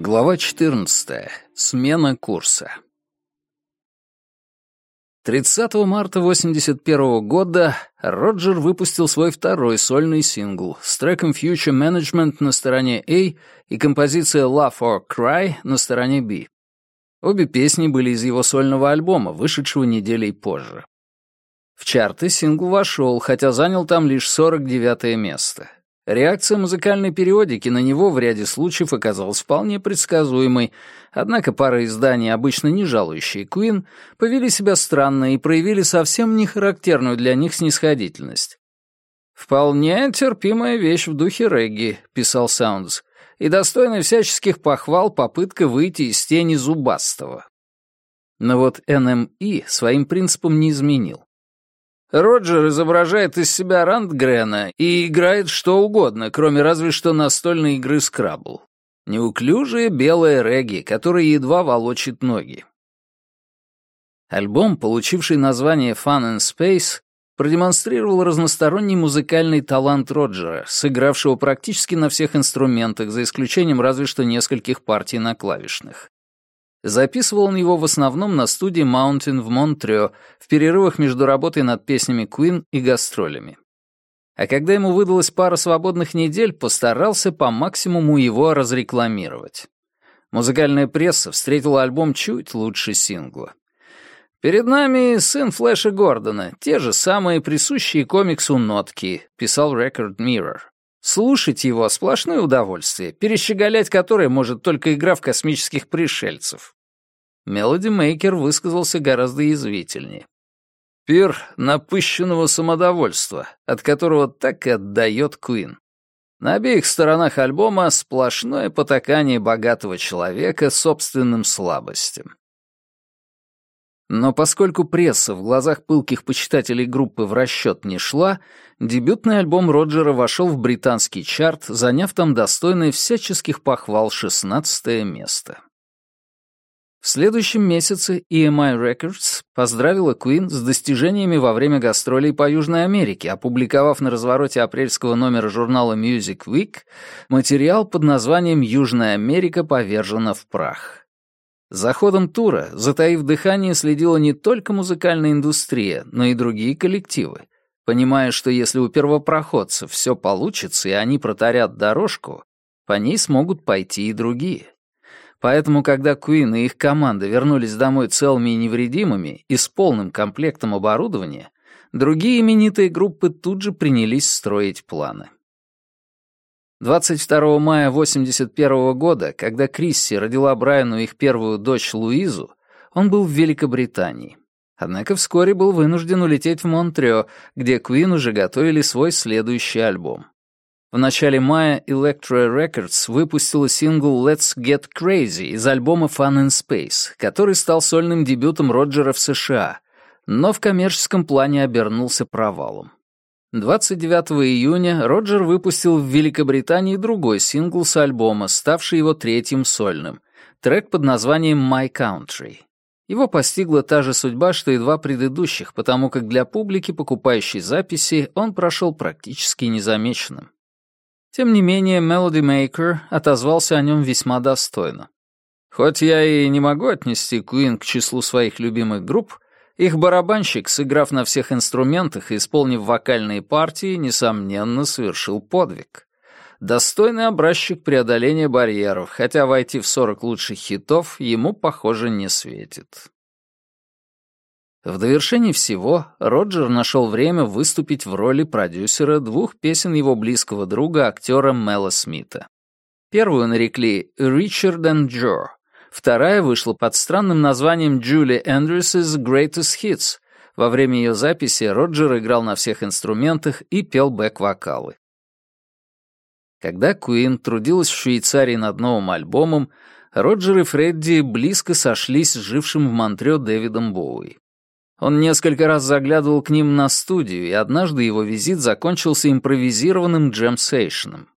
Глава 14. Смена курса. 30 марта 1981 года Роджер выпустил свой второй сольный сингл с треком Future Management на стороне A и композиция Love or Cry на стороне B. Обе песни были из его сольного альбома, вышедшего неделей позже. В чарты сингл вошел, хотя занял там лишь 49 место. Реакция музыкальной периодики на него в ряде случаев оказалась вполне предсказуемой, однако пара изданий, обычно не жалующие Куин, повели себя странно и проявили совсем не характерную для них снисходительность. «Вполне терпимая вещь в духе регги», — писал Саундс, «и достойная всяческих похвал попытка выйти из тени зубастого». Но вот НМИ своим принципом не изменил. Роджер изображает из себя Рандгрена и играет что угодно, кроме разве что настольной игры «Скрабл». Неуклюжие белые регги, которые едва волочат ноги. Альбом, получивший название «Fun and Space», продемонстрировал разносторонний музыкальный талант Роджера, сыгравшего практически на всех инструментах, за исключением разве что нескольких партий на клавишных. Записывал он его в основном на студии Mountain в Монтрео в перерывах между работой над песнями Queen и гастролями. А когда ему выдалась пара свободных недель, постарался по максимуму его разрекламировать. Музыкальная пресса встретила альбом чуть лучше сингла. «Перед нами сын Флэша Гордона, те же самые присущие комиксу нотки», — писал Record Mirror. Слушать его — сплошное удовольствие, перещеголять которое может только игра в космических пришельцев. Мелоди Мейкер высказался гораздо язвительнее. Пир напыщенного самодовольства, от которого так и отдает Куин. На обеих сторонах альбома сплошное потакание богатого человека собственным слабостям. Но поскольку пресса в глазах пылких почитателей группы в расчет не шла, дебютный альбом Роджера вошел в британский чарт, заняв там достойное всяческих похвал 16 место. В следующем месяце EMI Records поздравила Queen с достижениями во время гастролей по Южной Америке, опубликовав на развороте апрельского номера журнала Music Week материал под названием «Южная Америка повержена в прах». За ходом тура, затаив дыхание, следила не только музыкальная индустрия, но и другие коллективы, понимая, что если у первопроходцев все получится и они протарят дорожку, по ней смогут пойти и другие. Поэтому, когда Куин и их команда вернулись домой целыми и невредимыми и с полным комплектом оборудования, другие именитые группы тут же принялись строить планы. 22 мая 1981 года, когда Крисси родила Брайану их первую дочь Луизу, он был в Великобритании. Однако вскоре был вынужден улететь в Монтрео, где Квин уже готовили свой следующий альбом. В начале мая Electra Records выпустила сингл «Let's Get Crazy» из альбома «Fun in Space», который стал сольным дебютом Роджера в США, но в коммерческом плане обернулся провалом. 29 июня Роджер выпустил в Великобритании другой сингл с альбома, ставший его третьим сольным, трек под названием «My Country». Его постигла та же судьба, что и два предыдущих, потому как для публики, покупающей записи, он прошел практически незамеченным. Тем не менее, Melody Maker отозвался о нем весьма достойно. Хоть я и не могу отнести Куин к числу своих любимых групп, их барабанщик, сыграв на всех инструментах и исполнив вокальные партии, несомненно, совершил подвиг. Достойный образчик преодоления барьеров, хотя войти в 40 лучших хитов ему, похоже, не светит. В довершении всего Роджер нашел время выступить в роли продюсера двух песен его близкого друга, актера Мела Смита. Первую нарекли «Richard and Joe», Вторая вышла под странным названием «Julie Andrews' Greatest Hits». Во время ее записи Роджер играл на всех инструментах и пел бэк-вокалы. Когда Куин трудилась в Швейцарии над новым альбомом, Роджер и Фредди близко сошлись с жившим в Монтрео Дэвидом Боуи. Он несколько раз заглядывал к ним на студию, и однажды его визит закончился импровизированным джемсейшеном.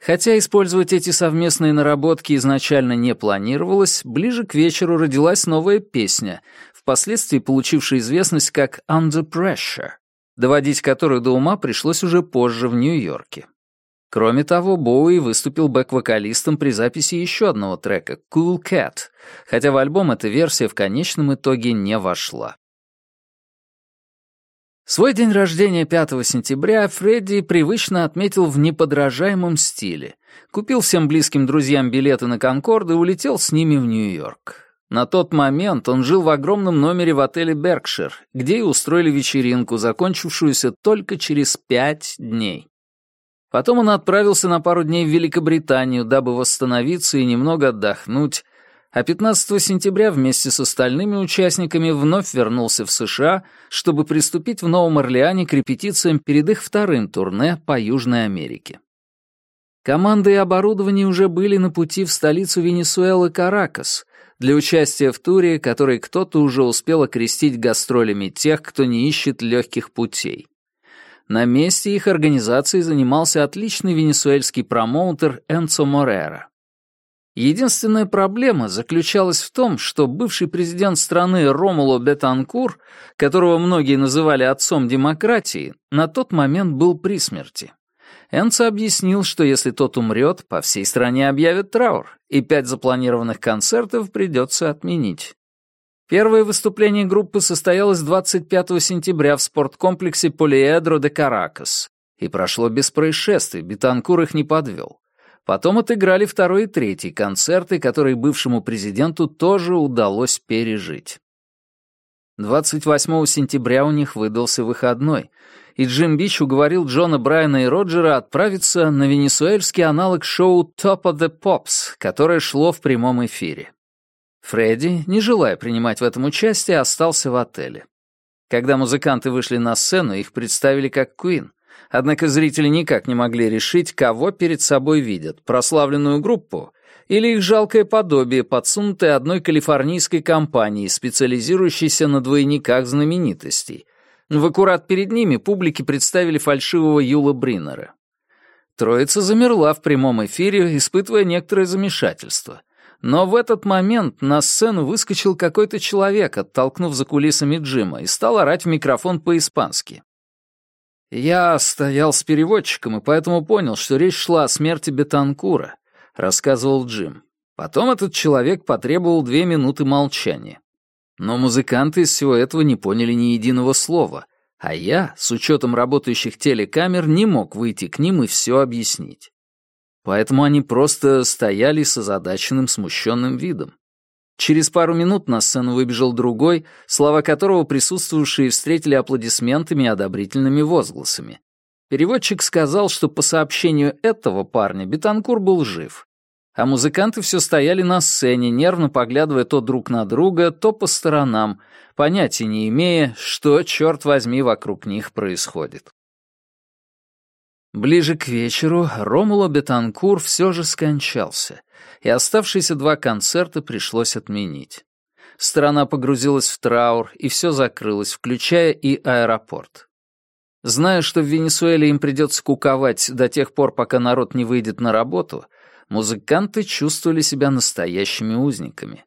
Хотя использовать эти совместные наработки изначально не планировалось, ближе к вечеру родилась новая песня, впоследствии получившая известность как «Under Pressure», доводить которую до ума пришлось уже позже в Нью-Йорке. Кроме того, Боуи выступил бэк-вокалистом при записи еще одного трека «Cool Cat», хотя в альбом эта версия в конечном итоге не вошла. Свой день рождения 5 сентября Фредди привычно отметил в неподражаемом стиле. Купил всем близким друзьям билеты на «Конкорд» и улетел с ними в Нью-Йорк. На тот момент он жил в огромном номере в отеле «Беркшир», где и устроили вечеринку, закончившуюся только через пять дней. Потом он отправился на пару дней в Великобританию, дабы восстановиться и немного отдохнуть, а 15 сентября вместе с остальными участниками вновь вернулся в США, чтобы приступить в Новом Орлеане к репетициям перед их вторым турне по Южной Америке. Команда и оборудование уже были на пути в столицу Венесуэлы Каракас для участия в туре, который кто-то уже успел окрестить гастролями тех, кто не ищет легких путей. На месте их организации занимался отличный венесуэльский промоутер Энцо Морера. Единственная проблема заключалась в том, что бывший президент страны Ромуло Бетанкур, которого многие называли отцом демократии, на тот момент был при смерти. Энцо объяснил, что если тот умрет, по всей стране объявят траур, и пять запланированных концертов придется отменить. Первое выступление группы состоялось 25 сентября в спорткомплексе Полиэдро де Каракас и прошло без происшествий, Бетанкур их не подвел. Потом отыграли второй и третий концерты, которые бывшему президенту тоже удалось пережить. 28 сентября у них выдался выходной, и Джим Бич уговорил Джона Брайана и Роджера отправиться на венесуэльский аналог шоу «Top of the Pops», которое шло в прямом эфире. Фредди, не желая принимать в этом участие, остался в отеле. Когда музыканты вышли на сцену, их представили как Куин, Однако зрители никак не могли решить, кого перед собой видят, прославленную группу или их жалкое подобие, подсунутое одной калифорнийской компанией, специализирующейся на двойниках знаменитостей. В аккурат перед ними публике представили фальшивого Юла Бриннера. Троица замерла в прямом эфире, испытывая некоторое замешательство. Но в этот момент на сцену выскочил какой-то человек, оттолкнув за кулисами Джима, и стал орать в микрофон по-испански. Я стоял с переводчиком и поэтому понял, что речь шла о смерти Бетанкура, рассказывал Джим. Потом этот человек потребовал две минуты молчания. Но музыканты из всего этого не поняли ни единого слова, а я, с учетом работающих телекамер, не мог выйти к ним и все объяснить. Поэтому они просто стояли с озадаченным, смущенным видом. Через пару минут на сцену выбежал другой, слова которого присутствующие встретили аплодисментами и одобрительными возгласами. Переводчик сказал, что по сообщению этого парня Бетанкур был жив. А музыканты все стояли на сцене, нервно поглядывая то друг на друга, то по сторонам, понятия не имея, что, черт возьми, вокруг них происходит. Ближе к вечеру Ромула Бетанкур все же скончался, и оставшиеся два концерта пришлось отменить. Страна погрузилась в траур, и все закрылось, включая и аэропорт. Зная, что в Венесуэле им придется куковать до тех пор, пока народ не выйдет на работу, музыканты чувствовали себя настоящими узниками.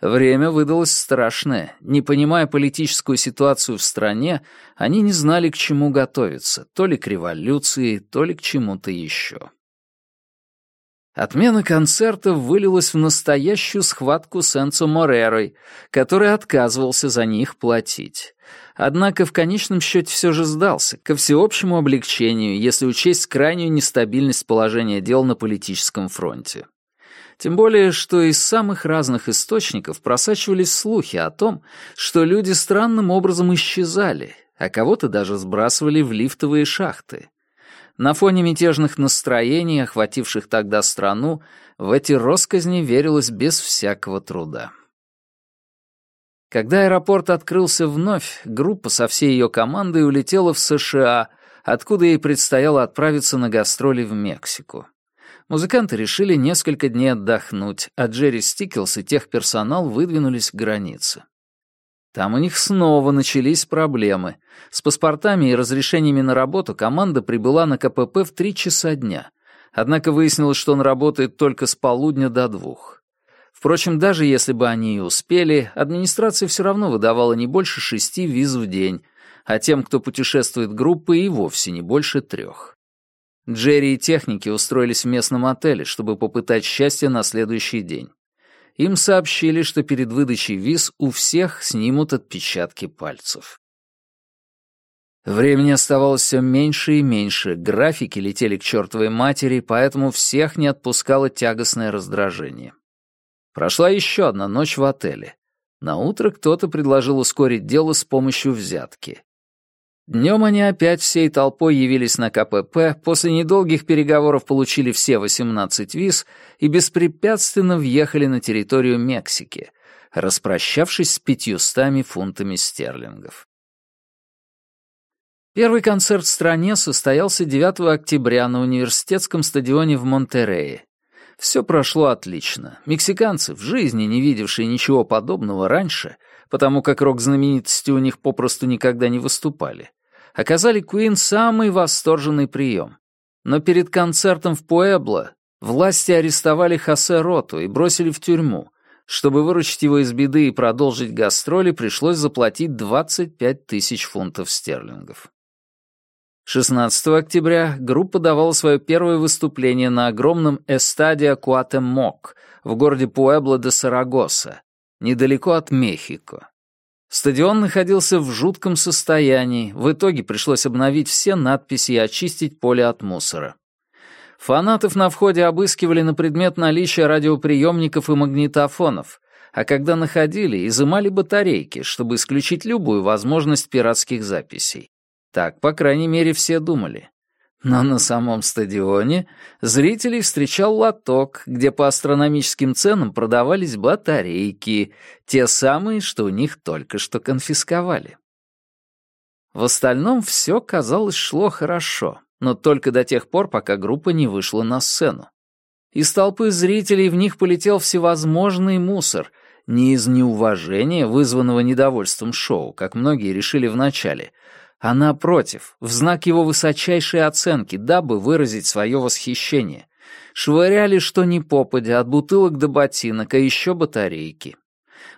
Время выдалось страшное. Не понимая политическую ситуацию в стране, они не знали, к чему готовиться, то ли к революции, то ли к чему-то еще. Отмена концерта вылилась в настоящую схватку с Энцо Морерой, который отказывался за них платить. Однако в конечном счете все же сдался, ко всеобщему облегчению, если учесть крайнюю нестабильность положения дел на политическом фронте. Тем более, что из самых разных источников просачивались слухи о том, что люди странным образом исчезали, а кого-то даже сбрасывали в лифтовые шахты. На фоне мятежных настроений, охвативших тогда страну, в эти росказни верилось без всякого труда. Когда аэропорт открылся вновь, группа со всей ее командой улетела в США, откуда ей предстояло отправиться на гастроли в Мексику. Музыканты решили несколько дней отдохнуть, а Джерри Стиклс и техперсонал выдвинулись к границе. Там у них снова начались проблемы. С паспортами и разрешениями на работу команда прибыла на КПП в три часа дня. Однако выяснилось, что он работает только с полудня до двух. Впрочем, даже если бы они и успели, администрация все равно выдавала не больше шести виз в день, а тем, кто путешествует группой, и вовсе не больше трех. Джерри и техники устроились в местном отеле, чтобы попытать счастье на следующий день. Им сообщили, что перед выдачей виз у всех снимут отпечатки пальцев. Времени оставалось все меньше и меньше, графики летели к чертовой матери, поэтому всех не отпускало тягостное раздражение. Прошла еще одна ночь в отеле. На утро кто-то предложил ускорить дело с помощью взятки. Днем они опять всей толпой явились на КПП, после недолгих переговоров получили все 18 виз и беспрепятственно въехали на территорию Мексики, распрощавшись с 500 фунтами стерлингов. Первый концерт в стране состоялся 9 октября на университетском стадионе в Монтерее. Все прошло отлично. Мексиканцы, в жизни не видевшие ничего подобного раньше, потому как рок-знаменитости у них попросту никогда не выступали, оказали Куин самый восторженный прием. Но перед концертом в Пуэбло власти арестовали Хосе Роту и бросили в тюрьму. Чтобы выручить его из беды и продолжить гастроли, пришлось заплатить 25 тысяч фунтов стерлингов. 16 октября группа давала свое первое выступление на огромном эстадио Куатемок в городе Пуэбло де Сарагоса, недалеко от Мехико. Стадион находился в жутком состоянии, в итоге пришлось обновить все надписи и очистить поле от мусора. Фанатов на входе обыскивали на предмет наличия радиоприемников и магнитофонов, а когда находили, изымали батарейки, чтобы исключить любую возможность пиратских записей. Так, по крайней мере, все думали. Но на самом стадионе зрителей встречал лоток, где по астрономическим ценам продавались батарейки, те самые, что у них только что конфисковали. В остальном все, казалось, шло хорошо, но только до тех пор, пока группа не вышла на сцену. Из толпы зрителей в них полетел всевозможный мусор, не из неуважения, вызванного недовольством шоу, как многие решили вначале, а Она против, в знак его высочайшей оценки, дабы выразить свое восхищение. Швыряли что ни попадя, от бутылок до ботинок, а еще батарейки.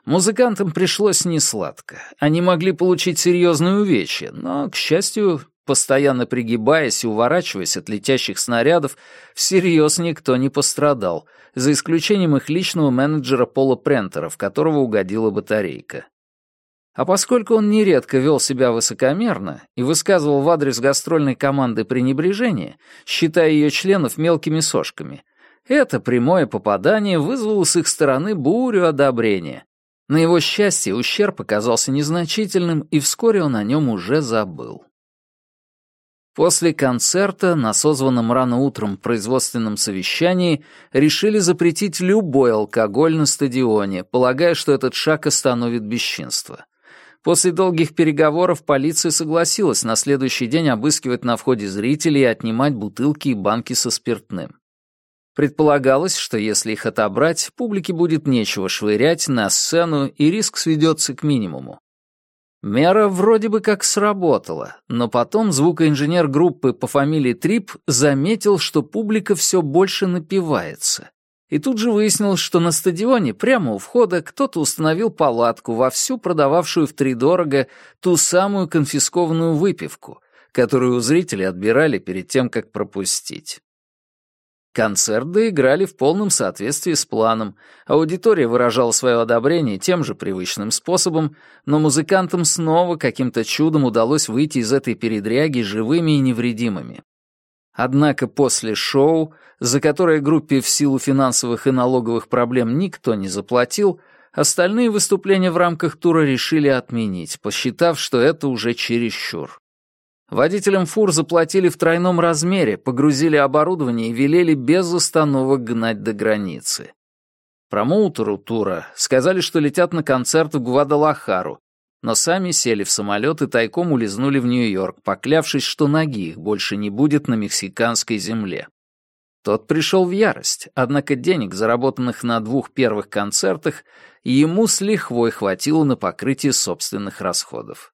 Музыкантам пришлось несладко. Они могли получить серьезные увечья, но, к счастью, постоянно пригибаясь и уворачиваясь от летящих снарядов, всерьез никто не пострадал, за исключением их личного менеджера Пола Прентера, в которого угодила батарейка. А поскольку он нередко вел себя высокомерно и высказывал в адрес гастрольной команды пренебрежение, считая ее членов мелкими сошками, это прямое попадание вызвало с их стороны бурю одобрения. На его счастье ущерб оказался незначительным, и вскоре он о нем уже забыл. После концерта на созванном рано утром производственном совещании решили запретить любой алкоголь на стадионе, полагая, что этот шаг остановит бесчинство. После долгих переговоров полиция согласилась на следующий день обыскивать на входе зрителей и отнимать бутылки и банки со спиртным. Предполагалось, что если их отобрать, публике будет нечего швырять на сцену и риск сведется к минимуму. Мера вроде бы как сработала, но потом звукоинженер группы по фамилии Трип заметил, что публика все больше напивается и тут же выяснил, что на стадионе прямо у входа кто-то установил палатку, вовсю продававшую втридорого ту самую конфискованную выпивку, которую у зрителей отбирали перед тем, как пропустить. Концерт доиграли в полном соответствии с планом, аудитория выражала свое одобрение тем же привычным способом, но музыкантам снова каким-то чудом удалось выйти из этой передряги живыми и невредимыми. Однако после шоу, за которое группе в силу финансовых и налоговых проблем никто не заплатил, остальные выступления в рамках тура решили отменить, посчитав, что это уже чересчур. Водителям фур заплатили в тройном размере, погрузили оборудование и велели без остановок гнать до границы. Промоутеру тура сказали, что летят на концерт в Гвадалахару, но сами сели в самолет и тайком улизнули в Нью-Йорк, поклявшись, что ноги их больше не будет на мексиканской земле. Тот пришел в ярость, однако денег, заработанных на двух первых концертах, ему с лихвой хватило на покрытие собственных расходов.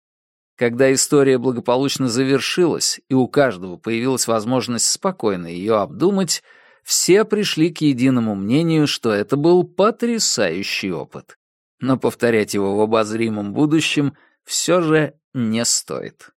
Когда история благополучно завершилась, и у каждого появилась возможность спокойно ее обдумать, все пришли к единому мнению, что это был потрясающий опыт но повторять его в обозримом будущем все же не стоит.